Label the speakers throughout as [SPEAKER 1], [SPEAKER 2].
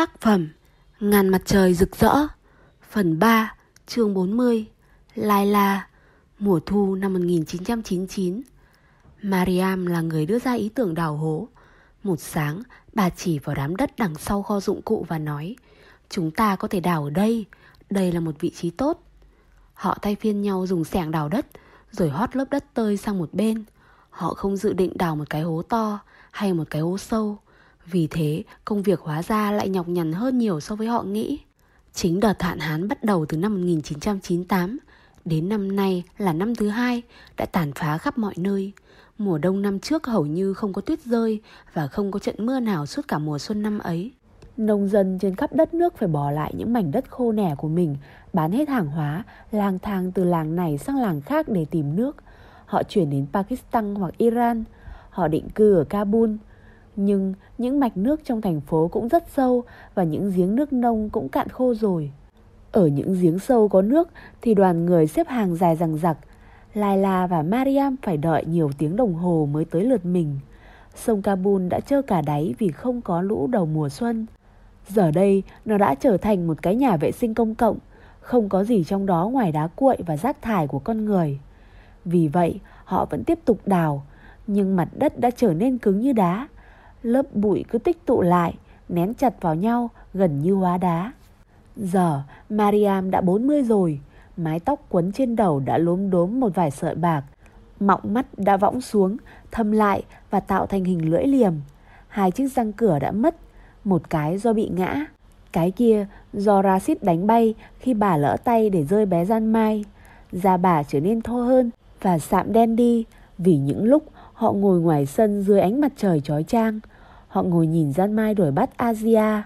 [SPEAKER 1] Tác phẩm Ngàn mặt trời rực rỡ, Phần 3 chương 40 Laila Mùa thu năm 1999 Mariam là người đưa ra ý tưởng đào hố. Một sáng, bà chỉ vào đám đất đằng sau kho dụng cụ và nói, Chúng ta có thể đào ở đây. Đây là một vị trí tốt. Họ thay phiên nhau dùng xẻng đào đất, Rồi hót lớp đất tơi sang một bên. Họ không dự định đào một cái hố to Hay một cái hố sâu vì thế, công việc hóa ra lại nhọc nhằn hơn nhiều so với họ nghĩ. Chính đợt hạn hán bắt đầu từ năm 1998, đến năm nay là năm thứ hai, đã tàn phá khắp mọi nơi. Mùa đông năm trước hầu như không có tuyết rơi và không có trận mưa nào suốt cả mùa xuân năm ấy. Nông dân trên khắp đất nước phải bỏ lại những mảnh đất khô nẻ của mình, bán hết hàng hóa, lang thang từ làng này sang làng khác để tìm nước. Họ chuyển đến Pakistan hoặc Iran. Họ định cư ở Kabul, nhưng những mạch nước trong thành phố cũng rất sâu và những giếng nước nông cũng cạn khô rồi. Ở những giếng sâu có nước thì đoàn người xếp hàng dài rằng rặc. Laila và Mariam phải đợi nhiều tiếng đồng hồ mới tới lượt mình. Sông Kabul đã trơ cả đáy vì không có lũ đầu mùa xuân. Giờ đây nó đã trở thành một cái nhà vệ sinh công cộng, không có gì trong đó ngoài đá cuội và rác thải của con người. Vì vậy họ vẫn tiếp tục đào, nhưng mặt đất đã trở nên cứng như đá lớp bụi cứ tích tụ lại, nén chặt vào nhau gần như hóa đá. Giờ Mariam đã 40 rồi, mái tóc quấn trên đầu đã lốm đốm một vài sợi bạc, mọng mắt đã võng xuống, thâm lại và tạo thành hình lưỡi liềm. Hai chiếc răng cửa đã mất, một cái do bị ngã, cái kia do Rashid đánh bay khi bà lỡ tay để rơi bé gian mai. Da bà trở nên thô hơn và sạm đen đi vì những lúc họ ngồi ngoài sân dưới ánh mặt trời chói chang. Họ ngồi nhìn Gian Mai đuổi bắt Asia.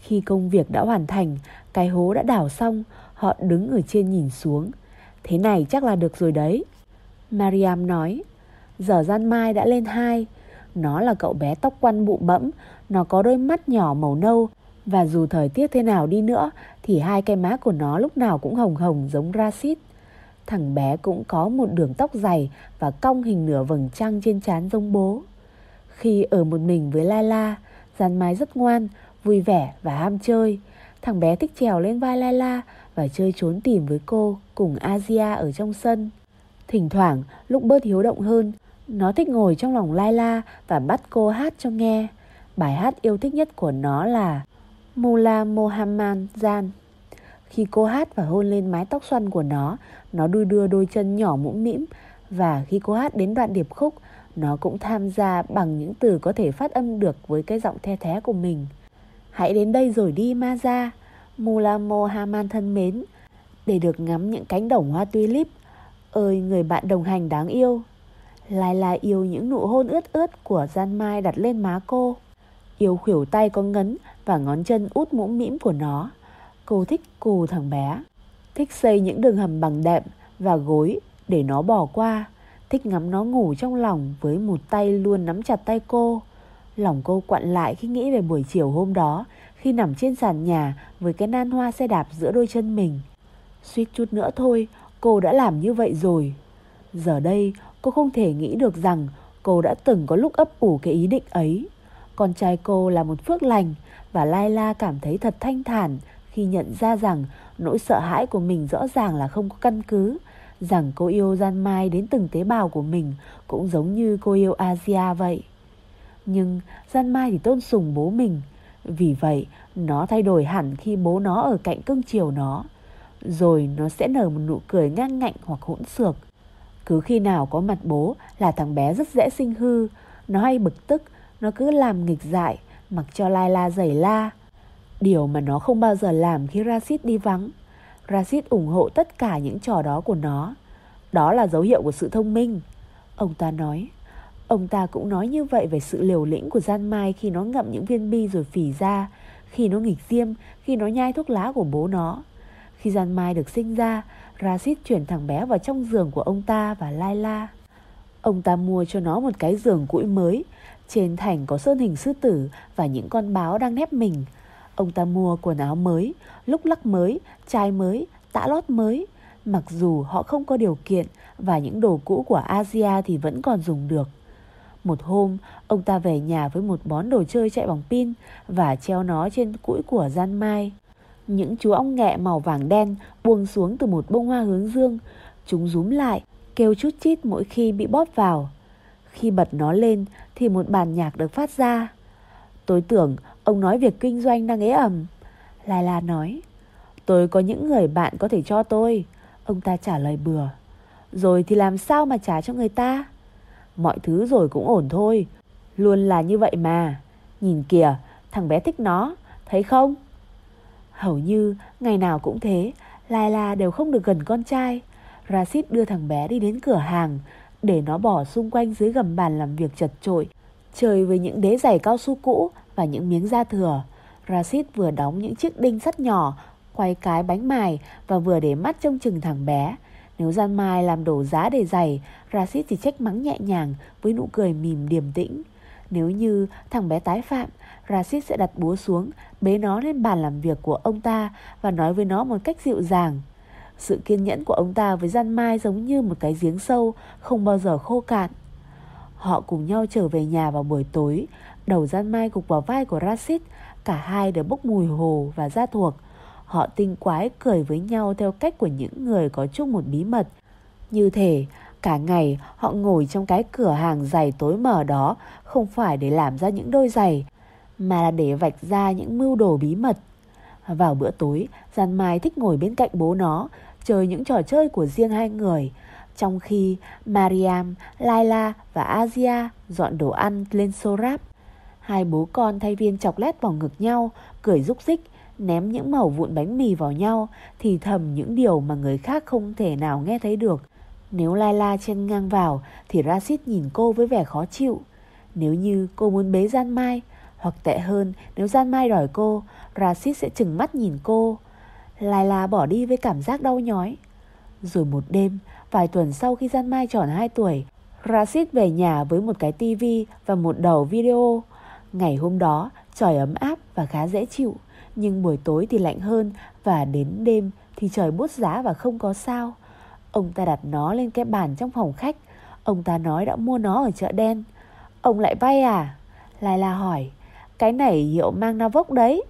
[SPEAKER 1] Khi công việc đã hoàn thành, cái hố đã đào xong, họ đứng ở trên nhìn xuống. Thế này chắc là được rồi đấy. Mariam nói, giờ Gian Mai đã lên hai. Nó là cậu bé tóc quăn bụ bẫm, nó có đôi mắt nhỏ màu nâu và dù thời tiết thế nào đi nữa thì hai cái má của nó lúc nào cũng hồng hồng giống Rashid. Thằng bé cũng có một đường tóc dày và cong hình nửa vầng trăng trên trán giống bố. Khi ở một mình với Laila, Giàn Mai rất ngoan, vui vẻ và ham chơi. Thằng bé thích trèo lên vai Laila và chơi trốn tìm với cô cùng Asia ở trong sân. Thỉnh thoảng, lúc bớt hiếu động hơn, nó thích ngồi trong lòng Laila và bắt cô hát cho nghe. Bài hát yêu thích nhất của nó là Mula Mohammed Jan. Khi cô hát và hôn lên mái tóc xoăn của nó, nó đuôi đưa đôi chân nhỏ mũm mĩm và khi cô hát đến đoạn điệp khúc, nó cũng tham gia bằng những từ có thể phát âm được với cái giọng the thé của mình. Hãy đến đây rồi đi Maza, Mula Mohaman thân mến, để được ngắm những cánh đồng hoa tulip. Ơi người bạn đồng hành đáng yêu. Lai lai yêu những nụ hôn ướt ướt của Gian Mai đặt lên má cô. Yêu khuỷu tay có ngấn và ngón chân út mũm mĩm của nó. Cô thích cù thằng bé. Thích xây những đường hầm bằng đệm và gối để nó bỏ qua thích ngắm nó ngủ trong lòng với một tay luôn nắm chặt tay cô. Lòng cô quặn lại khi nghĩ về buổi chiều hôm đó, khi nằm trên sàn nhà với cái nan hoa xe đạp giữa đôi chân mình. Suýt chút nữa thôi, cô đã làm như vậy rồi. Giờ đây, cô không thể nghĩ được rằng cô đã từng có lúc ấp ủ cái ý định ấy. Con trai cô là một phước lành và Laila cảm thấy thật thanh thản khi nhận ra rằng nỗi sợ hãi của mình rõ ràng là không có căn cứ rằng cô yêu Gian Mai đến từng tế bào của mình cũng giống như cô yêu Asia vậy. Nhưng Gian Mai thì tôn sùng bố mình, vì vậy nó thay đổi hẳn khi bố nó ở cạnh cưng chiều nó. Rồi nó sẽ nở một nụ cười ngang ngạnh hoặc hỗn xược. Cứ khi nào có mặt bố là thằng bé rất dễ sinh hư, nó hay bực tức, nó cứ làm nghịch dại, mặc cho Lai La giày la. Điều mà nó không bao giờ làm khi Rashid đi vắng. Rashid ủng hộ tất cả những trò đó của nó. Đó là dấu hiệu của sự thông minh. Ông ta nói. Ông ta cũng nói như vậy về sự liều lĩnh của Gian Mai khi nó ngậm những viên bi rồi phỉ ra, khi nó nghịch diêm, khi nó nhai thuốc lá của bố nó. Khi Gian Mai được sinh ra, Rashid chuyển thằng bé vào trong giường của ông ta và Laila. Ông ta mua cho nó một cái giường cũi mới, trên thành có sơn hình sư tử và những con báo đang nép mình. Ông ta mua quần áo mới, lúc lắc mới, chai mới, tã lót mới. Mặc dù họ không có điều kiện và những đồ cũ của Asia thì vẫn còn dùng được. Một hôm, ông ta về nhà với một bón đồ chơi chạy bằng pin và treo nó trên cũi của gian mai. Những chú ong nghẹ màu vàng đen buông xuống từ một bông hoa hướng dương. Chúng rúm lại, kêu chút chít mỗi khi bị bóp vào. Khi bật nó lên thì một bản nhạc được phát ra. Tôi tưởng ông nói việc kinh doanh đang ế ẩm. Lai La nói, tôi có những người bạn có thể cho tôi. Ông ta trả lời bừa. Rồi thì làm sao mà trả cho người ta? Mọi thứ rồi cũng ổn thôi. Luôn là như vậy mà. Nhìn kìa, thằng bé thích nó, thấy không? Hầu như ngày nào cũng thế, Lai La đều không được gần con trai. Rashid đưa thằng bé đi đến cửa hàng, để nó bỏ xung quanh dưới gầm bàn làm việc chật trội, chơi với những đế giày cao su cũ và những miếng da thừa. Rashid vừa đóng những chiếc đinh sắt nhỏ, quay cái bánh mài và vừa để mắt trông chừng thằng bé. Nếu Gian Mai làm đổ giá để giày, Rashid chỉ trách mắng nhẹ nhàng với nụ cười mỉm điềm tĩnh. Nếu như thằng bé tái phạm, Rashid sẽ đặt búa xuống, bế nó lên bàn làm việc của ông ta và nói với nó một cách dịu dàng. Sự kiên nhẫn của ông ta với Gian Mai giống như một cái giếng sâu, không bao giờ khô cạn. Họ cùng nhau trở về nhà vào buổi tối, đầu Gian Mai gục vào vai của Rashid, cả hai đều bốc mùi hồ và da thuộc. Họ tinh quái cười với nhau theo cách của những người có chung một bí mật. Như thể cả ngày họ ngồi trong cái cửa hàng giày tối mở đó không phải để làm ra những đôi giày, mà là để vạch ra những mưu đồ bí mật. Vào bữa tối, Gian Mai thích ngồi bên cạnh bố nó, chơi những trò chơi của riêng hai người. Trong khi Mariam, Laila và Asia dọn đồ ăn lên xô ráp. Hai bố con thay viên chọc lét vào ngực nhau, cười rúc rích, ném những mẩu vụn bánh mì vào nhau, thì thầm những điều mà người khác không thể nào nghe thấy được. Nếu Laila chen ngang vào thì Rashid nhìn cô với vẻ khó chịu. Nếu như cô muốn bế Gian Mai, hoặc tệ hơn nếu Gian Mai đòi cô, Rashid sẽ chừng mắt nhìn cô. Laila bỏ đi với cảm giác đau nhói. Rồi một đêm, vài tuần sau khi Gian Mai tròn 2 tuổi, Rashid về nhà với một cái tivi và một đầu video. Ngày hôm đó, trời ấm áp và khá dễ chịu, nhưng buổi tối thì lạnh hơn và đến đêm thì trời bút giá và không có sao. Ông ta đặt nó lên cái bàn trong phòng khách. Ông ta nói đã mua nó ở chợ đen. Ông lại vay à? Laila hỏi. Cái này hiệu mang Navok đấy.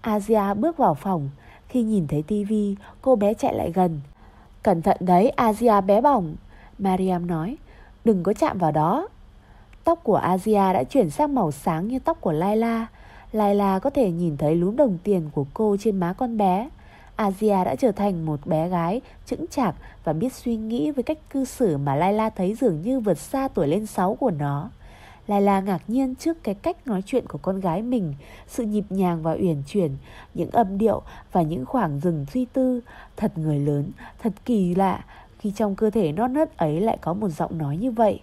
[SPEAKER 1] Asia bước vào phòng. Khi nhìn thấy tivi, cô bé chạy lại gần. Cẩn thận đấy, Asia bé bỏng. Mariam nói. Đừng có chạm vào đó. Tóc của Asia đã chuyển sang màu sáng như tóc của Laila. Laila có thể nhìn thấy lúm đồng tiền của cô trên má con bé. Asia đã trở thành một bé gái chững chạc và biết suy nghĩ với cách cư xử mà Laila thấy dường như vượt xa tuổi lên 6 của nó. Laila ngạc nhiên trước cái cách nói chuyện của con gái mình, sự nhịp nhàng và uyển chuyển, những âm điệu và những khoảng dừng suy tư. Thật người lớn, thật kỳ lạ khi trong cơ thể non nớt ấy lại có một giọng nói như vậy.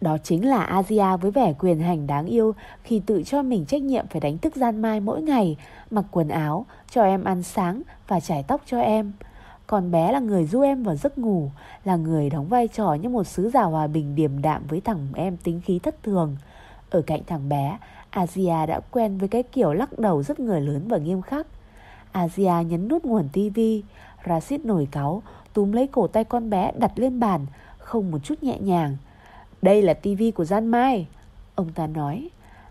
[SPEAKER 1] Đó chính là Asia với vẻ quyền hành đáng yêu khi tự cho mình trách nhiệm phải đánh thức gian mai mỗi ngày, mặc quần áo, cho em ăn sáng và chải tóc cho em. Còn bé là người du em vào giấc ngủ, là người đóng vai trò như một sứ giả hòa bình điềm đạm với thằng em tính khí thất thường. Ở cạnh thằng bé, Asia đã quen với cái kiểu lắc đầu rất người lớn và nghiêm khắc. Asia nhấn nút nguồn tivi, Rashid nổi cáu, túm lấy cổ tay con bé đặt lên bàn, không một chút nhẹ nhàng. Đây là tivi của Gian Mai, ông ta nói.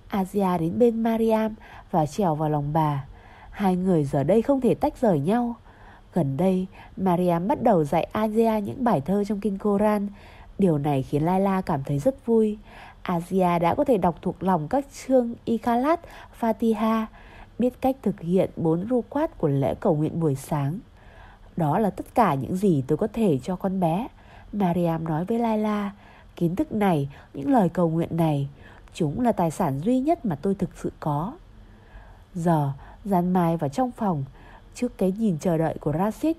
[SPEAKER 1] Asia đến bên Mariam và trèo vào lòng bà. Hai người giờ đây không thể tách rời nhau. Gần đây, Mariam bắt đầu dạy Asia những bài thơ trong kinh Koran. Điều này khiến Laila cảm thấy rất vui. Asia đã có thể đọc thuộc lòng các chương Ikhalat, Fatiha, biết cách thực hiện bốn ru quát của lễ cầu nguyện buổi sáng. Đó là tất cả những gì tôi có thể cho con bé. Mariam nói với Laila, kiến thức này, những lời cầu nguyện này, chúng là tài sản duy nhất mà tôi thực sự có. Giờ, Gian Mai vào trong phòng, trước cái nhìn chờ đợi của Rashid,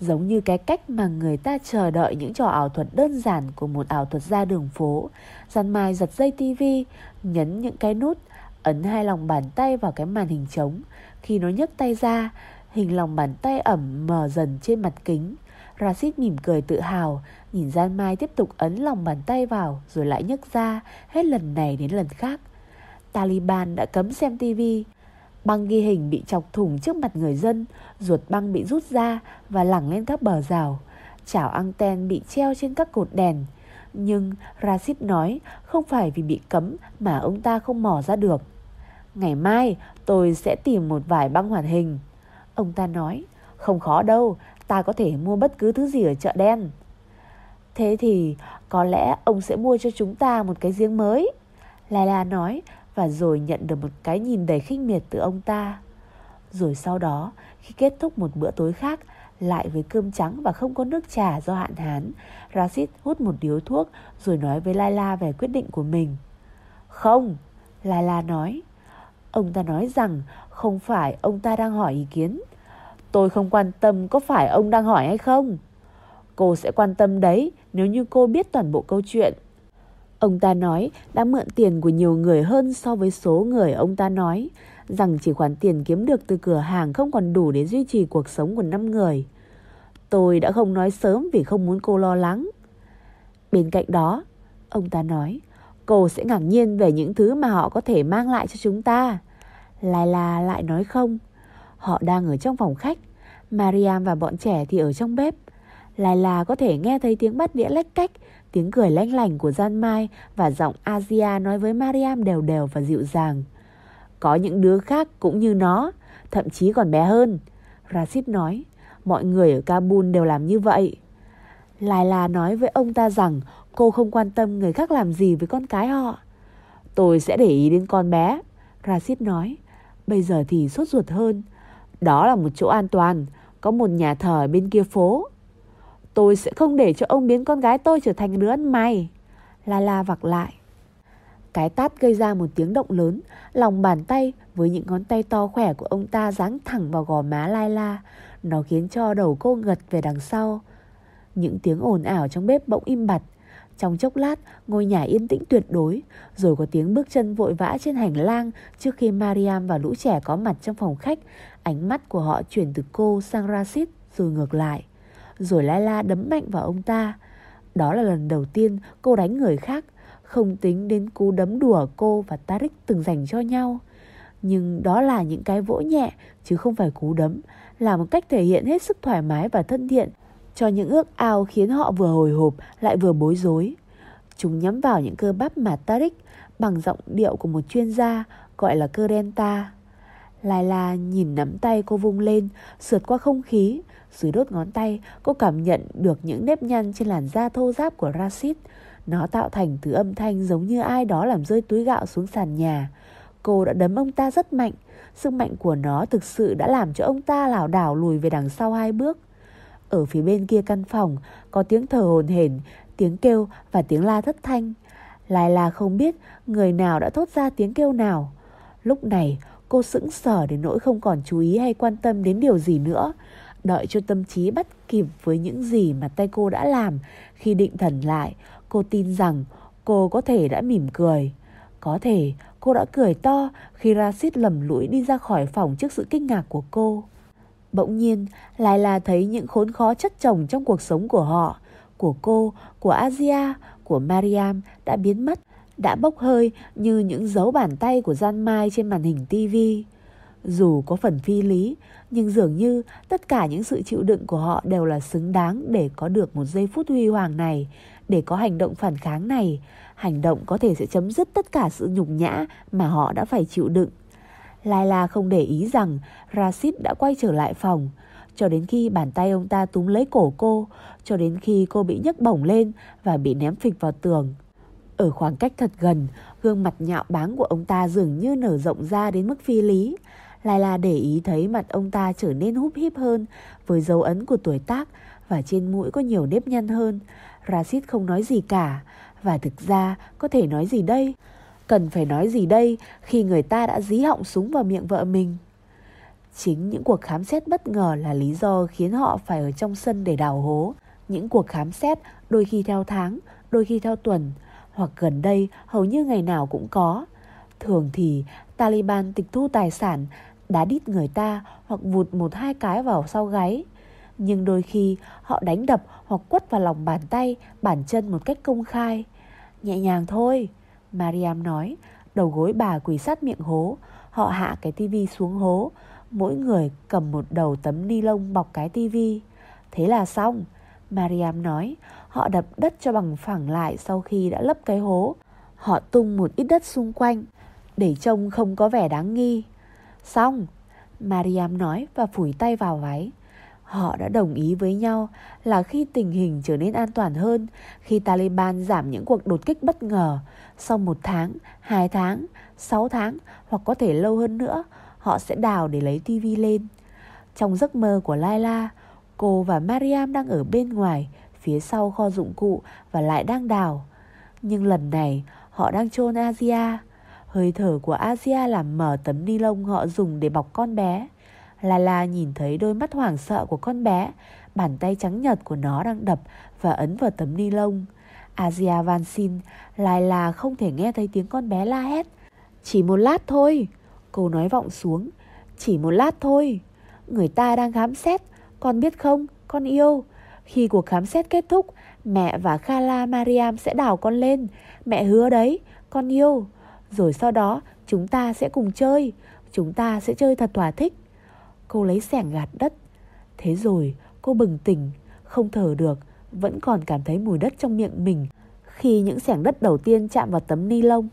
[SPEAKER 1] giống như cái cách mà người ta chờ đợi những trò ảo thuật đơn giản của một ảo thuật gia đường phố. Gian Mai giật dây tivi, nhấn những cái nút, ấn hai lòng bàn tay vào cái màn hình trống. Khi nó nhấc tay ra, hình lòng bàn tay ẩm mờ dần trên mặt kính. Rashid mỉm cười tự hào, nhìn Gian Mai tiếp tục ấn lòng bàn tay vào rồi lại nhấc ra, hết lần này đến lần khác. Taliban đã cấm xem tivi. Băng ghi hình bị chọc thủng trước mặt người dân, ruột băng bị rút ra và lẳng lên các bờ rào. Chảo anten bị treo trên các cột đèn.
[SPEAKER 2] Nhưng Rashid nói không phải vì bị cấm mà ông ta không mò ra được. Ngày mai tôi sẽ tìm một vài băng hoạt hình. Ông ta nói, không khó đâu, ta có thể mua bất cứ thứ gì ở chợ đen. Thế thì có lẽ ông sẽ mua cho chúng ta một cái giếng mới. Laila nói và rồi nhận được một cái nhìn đầy khinh miệt từ ông ta. Rồi sau đó, khi kết thúc một bữa tối khác, lại với cơm trắng và không có nước trà do hạn hán, Rashid hút một điếu thuốc rồi nói với Laila về quyết định của mình. Không, Laila nói. Ông ta nói rằng không phải ông ta đang hỏi ý kiến. Tôi không quan tâm có phải ông đang hỏi hay không. Cô sẽ quan tâm đấy nếu như cô biết toàn bộ câu chuyện. Ông ta nói đã mượn tiền của nhiều người hơn so với số người ông ta nói rằng chỉ khoản tiền kiếm được từ cửa hàng không còn đủ để duy trì cuộc sống của năm người. Tôi đã không nói sớm vì không muốn cô lo lắng. Bên cạnh đó, ông ta nói, cô sẽ ngạc nhiên về những thứ mà họ có thể mang lại cho chúng ta. Laila lại nói không. Họ đang ở trong phòng khách. Mariam và bọn trẻ thì ở trong bếp. Laila có thể nghe thấy tiếng bắt đĩa lách cách, tiếng cười lanh lành của Gian Mai và giọng Asia nói với Mariam đều đều và dịu dàng. Có những đứa khác cũng như nó, thậm chí còn bé hơn. Rashid nói, mọi người ở Kabul đều làm như vậy. Laila nói với ông ta rằng cô không quan tâm người khác làm gì với con cái họ. Tôi sẽ để ý đến con bé. Rashid nói, bây giờ thì sốt ruột hơn. Đó là một chỗ an toàn, có một nhà thờ bên kia phố. Tôi sẽ không để cho ông biến con gái tôi trở thành đứa ăn mày. La-la vặc lại. Cái tát gây ra một tiếng động lớn, lòng bàn tay với những ngón tay to khỏe của ông ta giáng thẳng vào gò má Laila. Nó khiến cho đầu cô gật về đằng sau. Những tiếng ồn ào trong bếp bỗng im bặt. Trong chốc lát, ngôi nhà yên tĩnh tuyệt đối, rồi có tiếng bước chân vội vã trên hành lang trước khi Mariam và lũ trẻ có mặt trong phòng khách. Ánh mắt của họ chuyển từ cô sang Rashid rồi ngược lại. Rồi Laila đấm mạnh vào ông ta. Đó là lần đầu tiên cô đánh người khác, không tính đến cú đấm đùa cô và Tarik từng dành cho nhau. Nhưng đó là những cái vỗ nhẹ chứ không phải cú đấm, là một cách thể hiện hết sức thoải mái và thân thiện cho những ước ao khiến họ vừa hồi hộp lại vừa bối rối. Chúng nhắm vào những cơ bắp mà Tarik bằng giọng điệu của một chuyên gia gọi là cơ Lai La nhìn nắm tay cô vung lên, sượt qua không khí. Dưới đốt ngón tay, cô cảm nhận được những nếp nhăn trên làn da thô ráp của Rashid. Nó tạo thành thứ âm thanh giống như ai đó làm rơi túi gạo xuống sàn nhà. Cô đã đấm ông ta rất mạnh. Sức mạnh của nó thực sự đã làm cho ông ta lảo đảo lùi về đằng sau hai bước. Ở phía bên kia căn phòng có tiếng thở hồn hển, tiếng kêu và tiếng la thất thanh. Lai La không biết người nào đã thốt ra tiếng kêu nào. Lúc này cô sững sờ đến nỗi không còn chú ý hay quan tâm đến điều gì nữa. Đợi cho tâm trí bắt kịp với những gì mà tay cô đã làm. Khi định thần lại, cô tin rằng cô có thể đã mỉm cười. Có thể cô đã cười to khi Rashid lầm lũi đi ra khỏi phòng trước sự kinh ngạc của cô. Bỗng nhiên, lại là thấy những khốn khó chất chồng trong cuộc sống của họ, của cô, của Asia, của Mariam đã biến mất, đã bốc hơi như những dấu bàn tay của Gian Mai trên màn hình tivi. Dù có phần phi lý, nhưng dường như tất cả những sự chịu đựng của họ đều là xứng đáng để có được một giây phút huy hoàng này, để có hành động phản kháng này. Hành động có thể sẽ chấm dứt tất cả sự nhục nhã mà họ đã phải chịu đựng. Laila không để ý rằng Rashid đã quay trở lại phòng. Cho đến khi bàn tay ông ta túm lấy cổ cô, cho đến khi cô bị nhấc bổng lên và bị ném phịch vào tường. Ở khoảng cách thật gần, gương mặt nhạo báng của ông ta dường như nở rộng ra đến mức phi lý. Lai La để ý thấy mặt ông ta trở nên húp híp hơn với dấu ấn của tuổi tác và trên mũi có nhiều nếp nhăn hơn. Rashid không nói gì cả và thực ra có thể nói gì đây? Cần phải nói gì đây khi người ta đã dí họng súng vào miệng vợ mình? Chính những cuộc khám xét bất ngờ là lý do khiến họ phải ở trong sân để đào hố. Những cuộc khám xét đôi khi theo tháng, đôi khi theo tuần, hoặc gần đây hầu như ngày nào cũng có. Thường thì Taliban tịch thu tài sản, đá đít người ta hoặc vụt một hai cái vào sau gáy. Nhưng đôi khi họ đánh đập hoặc quất vào lòng bàn tay, bàn chân một cách công khai. Nhẹ nhàng thôi, Mariam nói, đầu gối bà quỳ sát miệng hố. Họ hạ cái tivi xuống hố. Mỗi người cầm một đầu tấm ni lông bọc cái tivi. Thế là xong. Mariam nói, họ đập đất cho bằng phẳng lại sau khi đã lấp cái hố. Họ tung một ít đất xung quanh, để trông không có vẻ đáng nghi. Xong, Mariam nói và phủi tay vào váy. Họ đã đồng ý với nhau là khi tình hình trở nên an toàn hơn, khi Taliban giảm những cuộc đột kích bất ngờ, sau một tháng, hai tháng, sáu tháng hoặc có thể lâu hơn nữa, họ sẽ đào để lấy tivi lên. Trong giấc mơ của Laila, cô và Mariam đang ở bên ngoài, phía sau kho dụng cụ và lại đang đào. Nhưng lần này, họ đang chôn Asia. Hơi thở của Asia làm mở tấm ni lông họ dùng để bọc con bé. Lala nhìn thấy đôi mắt hoảng sợ của con bé, bàn tay trắng nhật của nó đang đập và ấn vào tấm ni lông. Asia van xin, Lai la không thể nghe thấy tiếng con bé la hét. Chỉ một lát thôi, cô nói vọng xuống. Chỉ một lát thôi, người ta đang khám xét, con biết không, con yêu. Khi cuộc khám xét kết thúc, mẹ và Khala Mariam sẽ đào con lên. Mẹ hứa đấy, con yêu. Rồi sau đó chúng ta sẽ cùng chơi, chúng ta sẽ chơi thật thỏa thích. Cô lấy sẻng gạt đất. Thế rồi cô bừng tỉnh, không thở được, vẫn còn cảm thấy mùi đất trong miệng mình khi những sẻng đất đầu tiên chạm vào tấm ni lông.